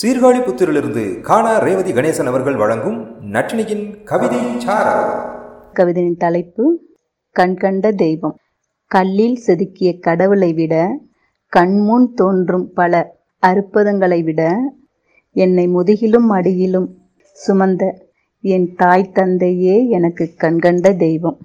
சீர்காழி புத்திரிலிருந்து காணா ரேவதி கணேசன் அவர்கள் வழங்கும் நட்டினியின் கவிதை கவிதையின் தலைப்பு கண்கண்ட தெய்வம். கல்லில் செதுக்கிய கடவுளை விட கண்முன் தோன்றும் பல அற்புதங்களை விட என்னை முதுகிலும் அடியிலும் சுமந்த என் தாய் தந்தையே எனக்கு கண்கண்ட தெய்வம்.